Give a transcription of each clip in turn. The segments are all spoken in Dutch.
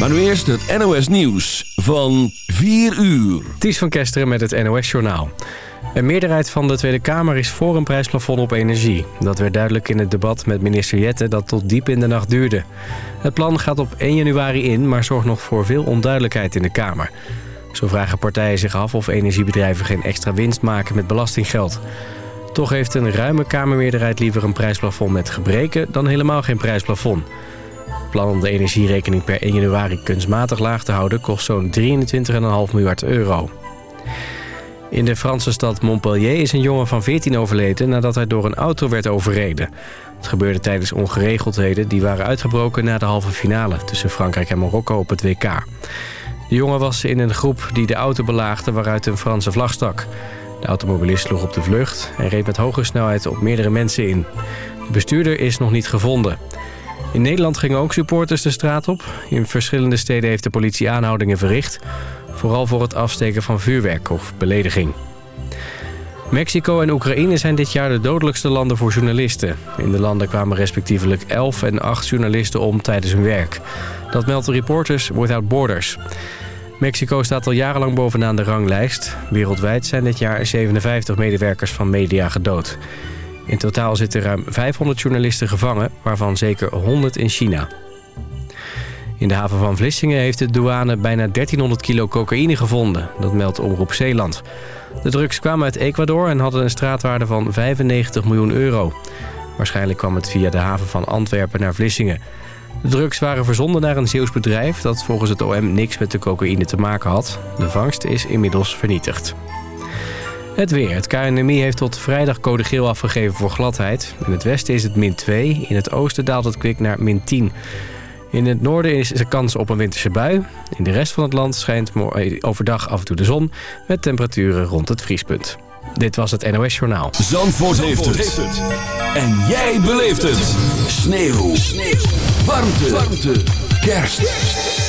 Maar nu eerst het NOS Nieuws van 4 uur. Ties van Kesteren met het NOS Journaal. Een meerderheid van de Tweede Kamer is voor een prijsplafond op energie. Dat werd duidelijk in het debat met minister Jette dat tot diep in de nacht duurde. Het plan gaat op 1 januari in, maar zorgt nog voor veel onduidelijkheid in de Kamer. Zo vragen partijen zich af of energiebedrijven geen extra winst maken met belastinggeld. Toch heeft een ruime Kamermeerderheid liever een prijsplafond met gebreken dan helemaal geen prijsplafond. Het plan om de energierekening per 1 januari kunstmatig laag te houden kost zo'n 23,5 miljard euro. In de Franse stad Montpellier is een jongen van 14 overleden nadat hij door een auto werd overreden. Het gebeurde tijdens ongeregeldheden die waren uitgebroken na de halve finale tussen Frankrijk en Marokko op het WK. De jongen was in een groep die de auto belaagde waaruit een Franse vlag stak. De automobilist sloeg op de vlucht en reed met hoge snelheid op meerdere mensen in. De bestuurder is nog niet gevonden. In Nederland gingen ook supporters de straat op. In verschillende steden heeft de politie aanhoudingen verricht. Vooral voor het afsteken van vuurwerk of belediging. Mexico en Oekraïne zijn dit jaar de dodelijkste landen voor journalisten. In de landen kwamen respectievelijk 11 en 8 journalisten om tijdens hun werk. Dat meldt Reporters Without Borders. Mexico staat al jarenlang bovenaan de ranglijst. Wereldwijd zijn dit jaar 57 medewerkers van media gedood. In totaal zitten ruim 500 journalisten gevangen, waarvan zeker 100 in China. In de haven van Vlissingen heeft de douane bijna 1300 kilo cocaïne gevonden. Dat meldt Omroep Zeeland. De drugs kwamen uit Ecuador en hadden een straatwaarde van 95 miljoen euro. Waarschijnlijk kwam het via de haven van Antwerpen naar Vlissingen. De drugs waren verzonden naar een Zeeuws bedrijf... dat volgens het OM niks met de cocaïne te maken had. De vangst is inmiddels vernietigd. Het weer. Het KNMI heeft tot vrijdag code geel afgegeven voor gladheid. In het westen is het min 2. In het oosten daalt het kwik naar min 10. In het noorden is er kans op een winterse bui. In de rest van het land schijnt overdag af en toe de zon... met temperaturen rond het vriespunt. Dit was het NOS Journaal. Zandvoort, heeft, het. En jij beleeft het. Sneeuw. Sneeuw. Warmte. Warmte. Kerst.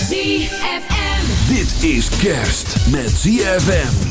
ZFM. Dit is kerst met ZFM.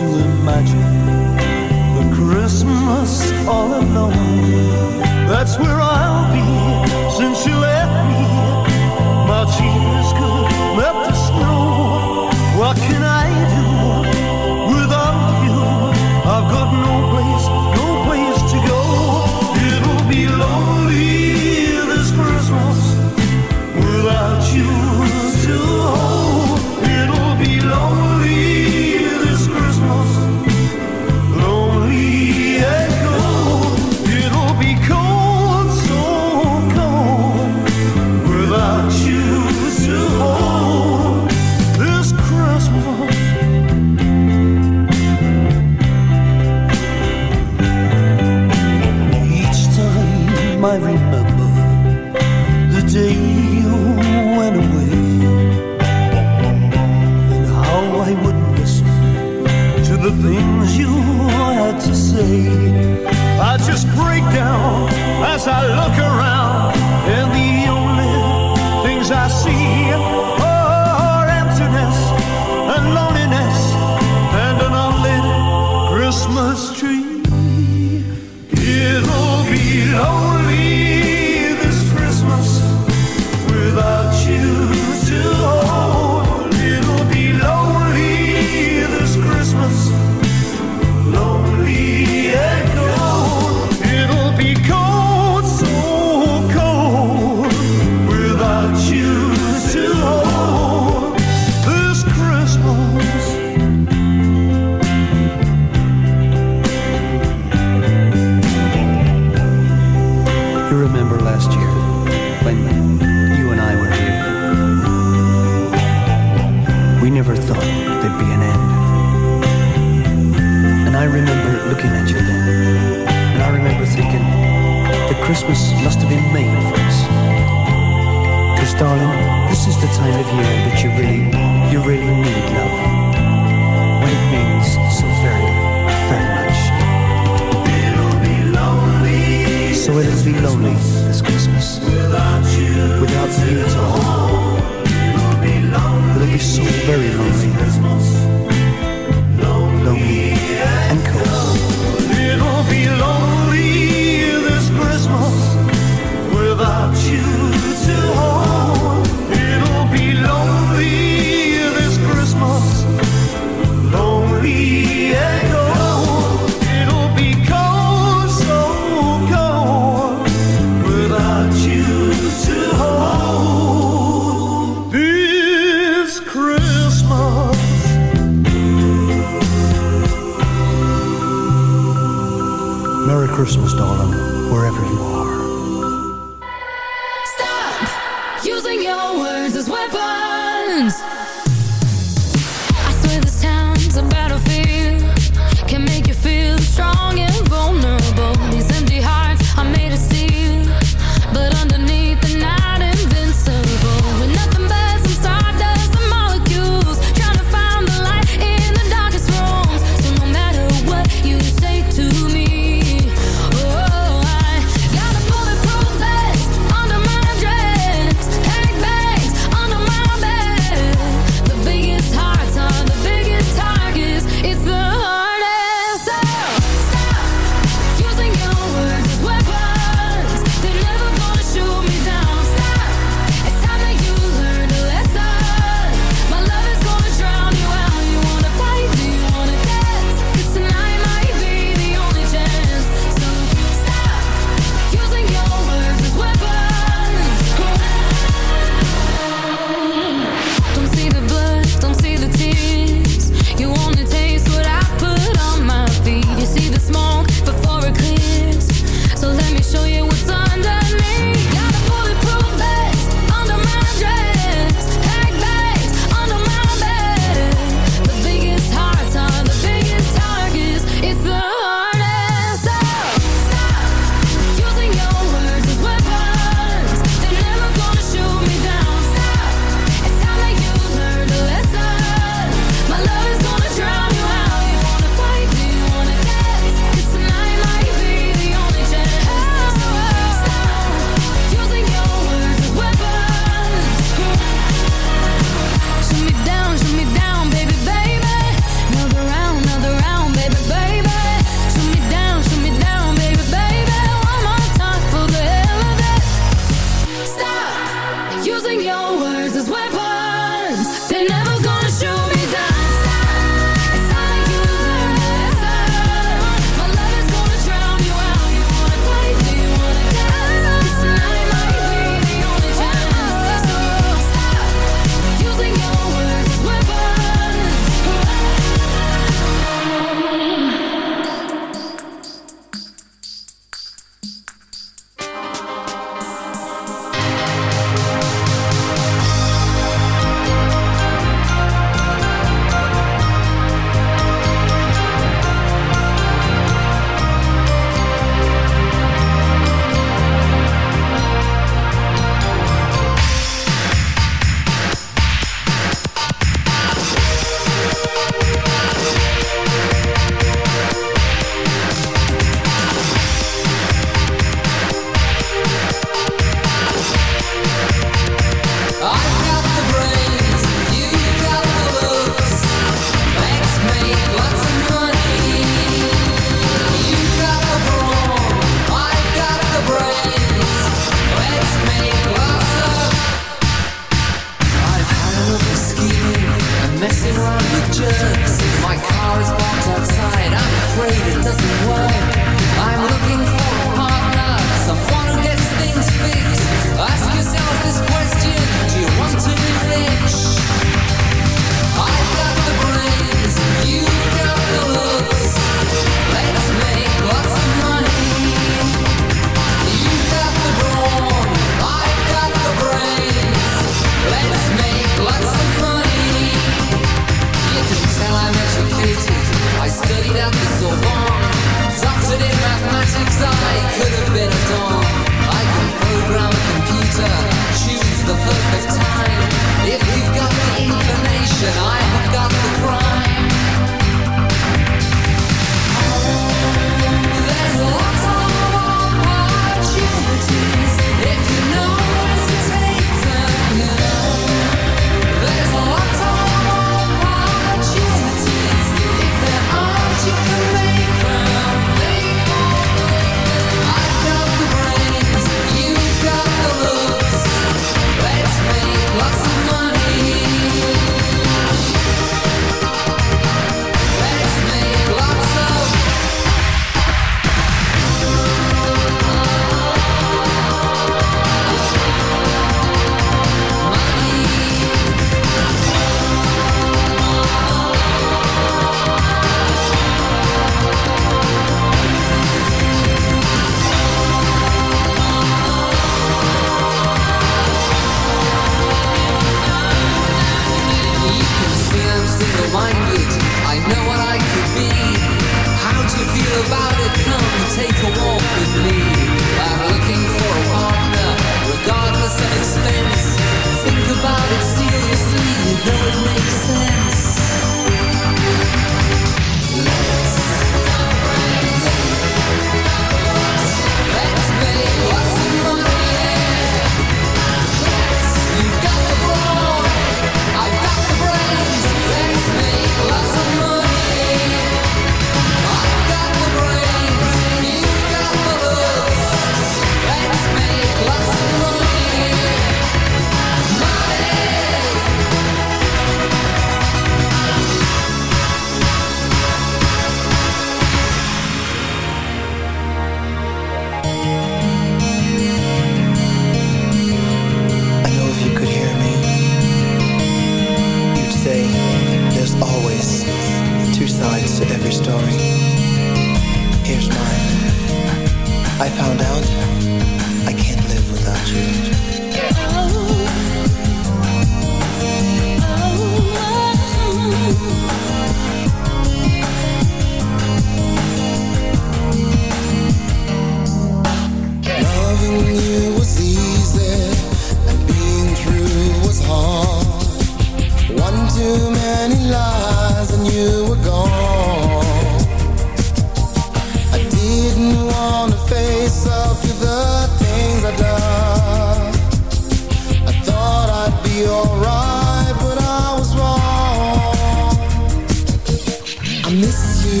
I miss you.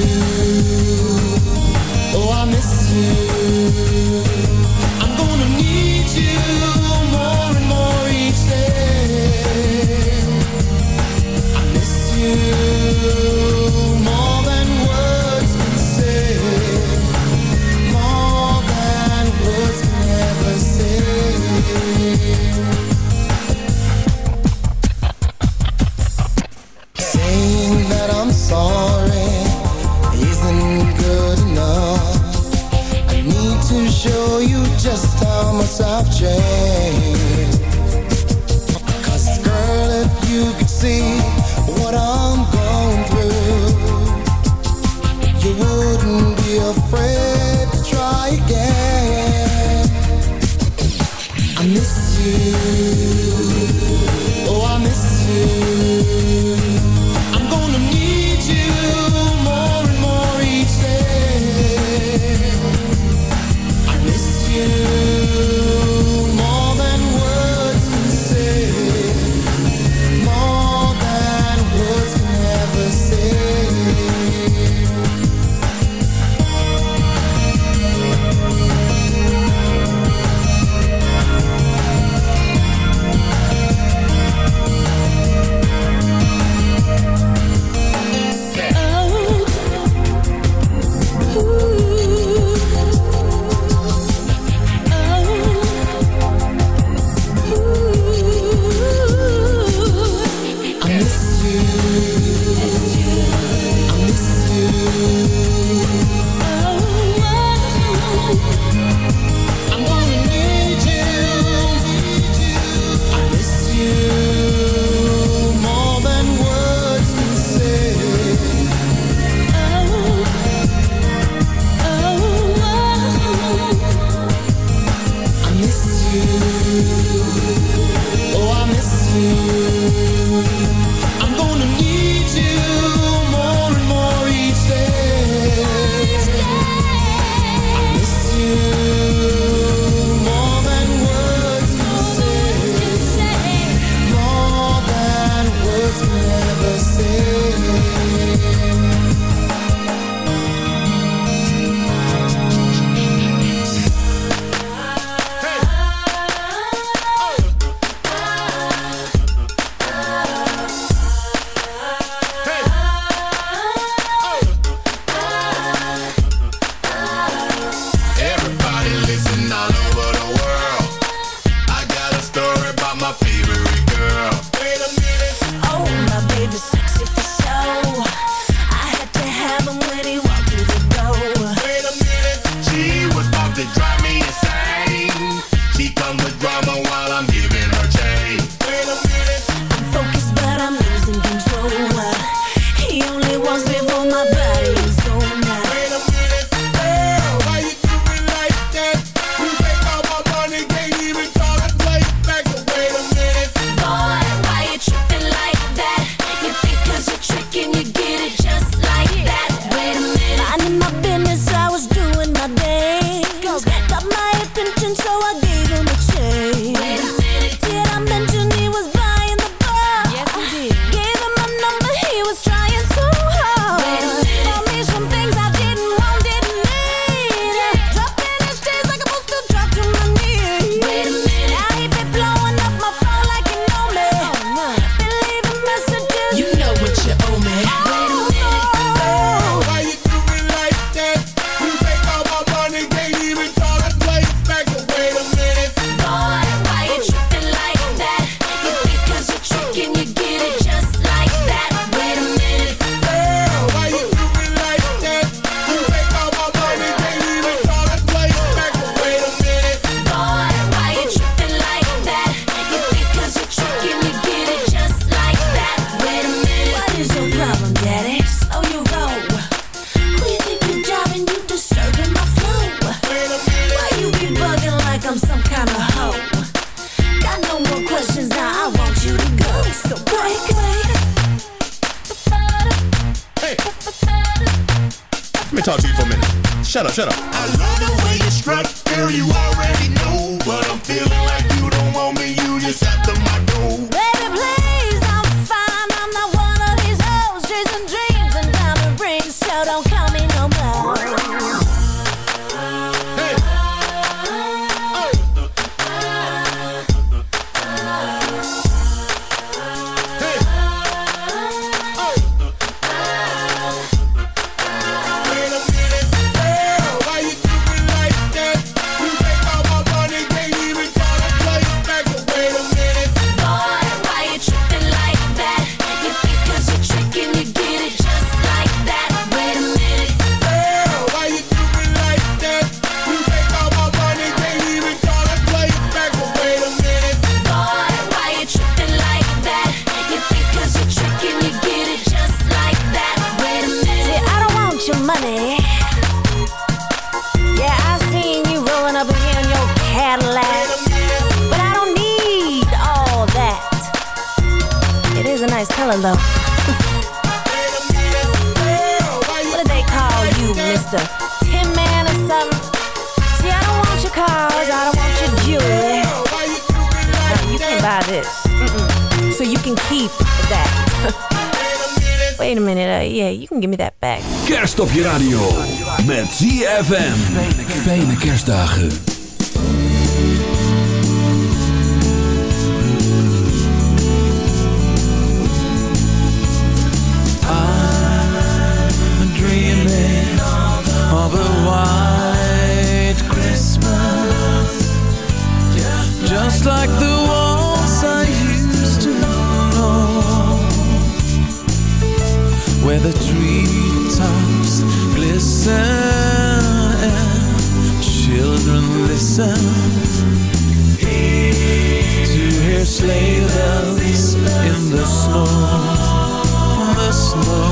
Oh, I miss you. I'm gonna need you. subject alone. what do they call you, Mr. Tin Man or something? See, I don't want your cars, I don't want your jewelry. No, you can buy this. Mm -mm. So you can keep that. Wait a minute, uh, yeah, you can give me that back. Kerst op je radio. Met ZFM. Fijne kerstdagen. Listen to hear sleigh bells in the snow the snow.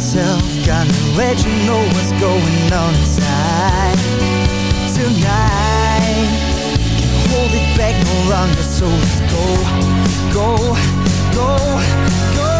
myself. Got to let you know what's going on inside. Tonight Can't hold it back no longer So let's go, go, go, go.